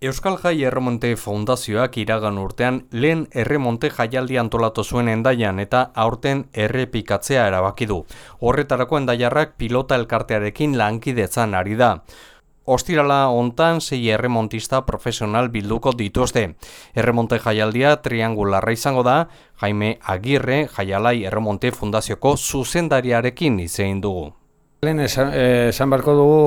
Euskal Jai Erremonte Fundazioak iragan urtean lehen erremonte jaialdi antolatu zuen endaian eta aurten errepikatzea erabaki du. Horretarako endaiarrak pilota elkartearekin lankidetzan ari da. Ostirala hontan sei erremontista profesional bilduko dituzte. Erremonte jaialdia triangularra izango da, Jaime Agirre Jaialai Erremonte Fundazioko zuzendariarekin izein dugu. Lehen esan, barko dugu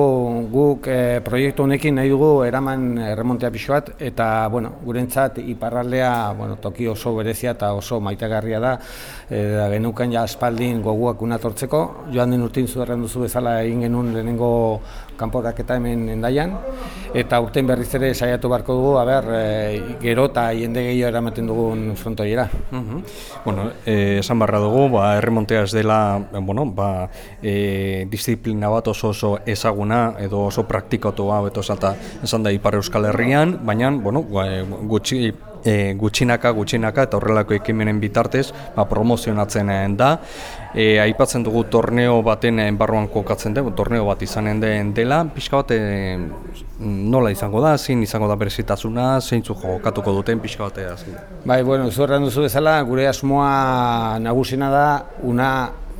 guk e, proiektu honekin nahi dugu eraman remontea pixo bat eta bueno, gurentzat iparraldea bueno, toki oso berezia eta oso maitagarria da e, da genukan ja aspaldin goguak unatortzeko joan den urtin zuerren duzu bezala egin genuen lehenengo kanporaketa hemen endaian eta urten berriz ere saiatu barko dugu aber, e, gero eta jende gehiago eramaten dugun frontoiera. Bueno, e, esan barra dugu, ba, erremontea ez dela bueno, ba, e, disiplina bat oso oso ezaguna edo oso praktikotua beto zata esan da Ipar Euskal Herrian, baina bueno, e, gutxi e, gutxinaka gutxinaka eta horrelako ekimenen bitartez ba, promozionatzen da. E, aipatzen dugu torneo baten barruan kokatzen dugu, torneo bat izanen den dela, pixka bat e, nola izango da, zin izango da berezitasuna, zeintzu jokatuko duten pixka bat Bai, bueno, zurren duzu bezala, gure asmoa nagusina da, una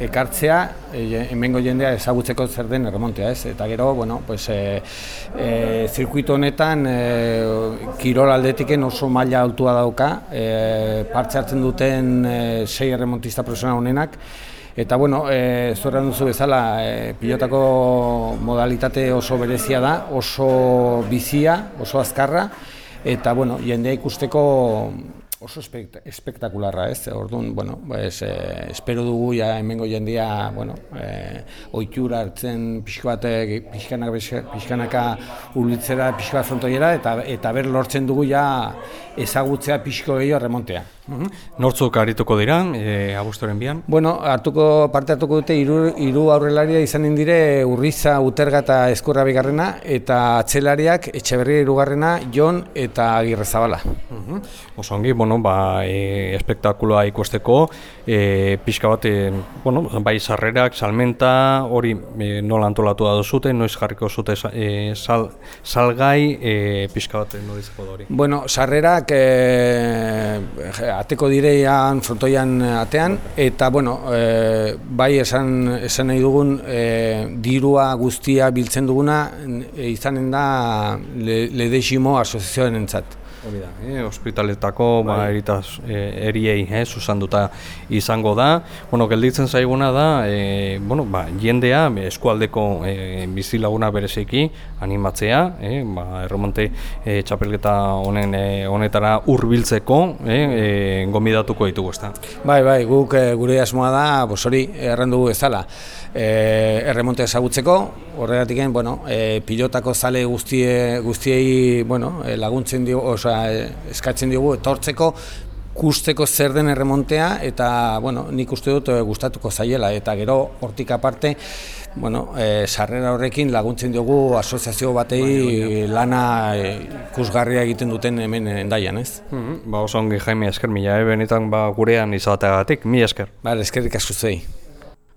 ekartzea e, hemengo jendea ezagutzeko zer den erremontea, ez? Eta gero, bueno, pues e, e, zirkuito honetan e, kirol aldetiken oso maila altua dauka, e, partxe hartzen duten e, sei erremontista profesional honenak, Eta bueno, e, zuerran duzu bezala, e, pilotako modalitate oso berezia da, oso bizia, oso azkarra, eta bueno, jendea ikusteko oso espektakularra, ez? Orduan, bueno, pues, eh, espero dugu ja hemengo jendia, bueno, eh, ohitura hartzen pixko bat pixkanaka pixkanaka urlitzera pixko bat frontoiera eta eta ber lortzen dugu ja ezagutzea pixko gehiago remontea. Mhm. Nortzuk arituko dira, e, agustoren bian? Bueno, hartuko, parte hartuko dute hiru hiru aurrelaria izan dire Urriza, Uterga eta Eskurra bigarrena eta atzelariak Etxeberria hirugarrena, Jon eta Agirre Zabala. Uh Oso ongi, bueno, ba, e, espektakuloa ikusteko, e, pixka bat, e, bueno, bai sarrerak, salmenta, hori e, nola antolatu da duzute, noiz jarriko zute e, sal, salgai, e, pixka bat, no dizeko hori? Bueno, sarrerak, e, ateko direian frontoian atean eta bueno, e, bai esan esan nahi dugun e, dirua guztia biltzen duguna e, izanen da le, Ledeximo asoziazioenentzat. Hori da, eh, ospitaletako ba, bai. eritaz, eh, eriei eh, susanduta izango da. Bueno, gelditzen zaiguna da, eh, bueno, ba, jendea eskualdeko eh, bizilaguna berezeki animatzea, eh, ba, erromonte eh, txapelketa honen eh, honetara hurbiltzeko eh, eh, gomidatuko ditugu ezta. Bai, bai, guk eh, gure asmoa da, bos hori, errendu ezala, eh, erremonte ezagutzeko, horregatik, bueno, eh, pilotako zale guztie, guztiei bueno, eh, laguntzen dio, osa, eskatzen diogu etortzeko kusteko zer den erremontea eta bueno, nik uste dut eh, gustatuko zaiela eta gero hortik aparte bueno, e, sarrera horrekin laguntzen diogu asoziazio batei bai, bai. lana e, ikusgarria egiten duten hemen endaian, ez? Mm -hmm. Ba, oso ongi Jaime esker mila, eh? benetan ba, gurean izateagatik, mi esker. Ba, eskerrik asko zuei.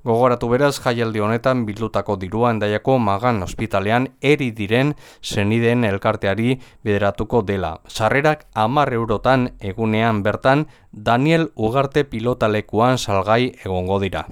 Gogoratu beraz, jaialdi honetan bildutako dirua endaiako magan ospitalean eri diren zeniden elkarteari bideratuko dela. Sarrerak amar eurotan egunean bertan Daniel Ugarte pilotalekuan salgai egongo dira.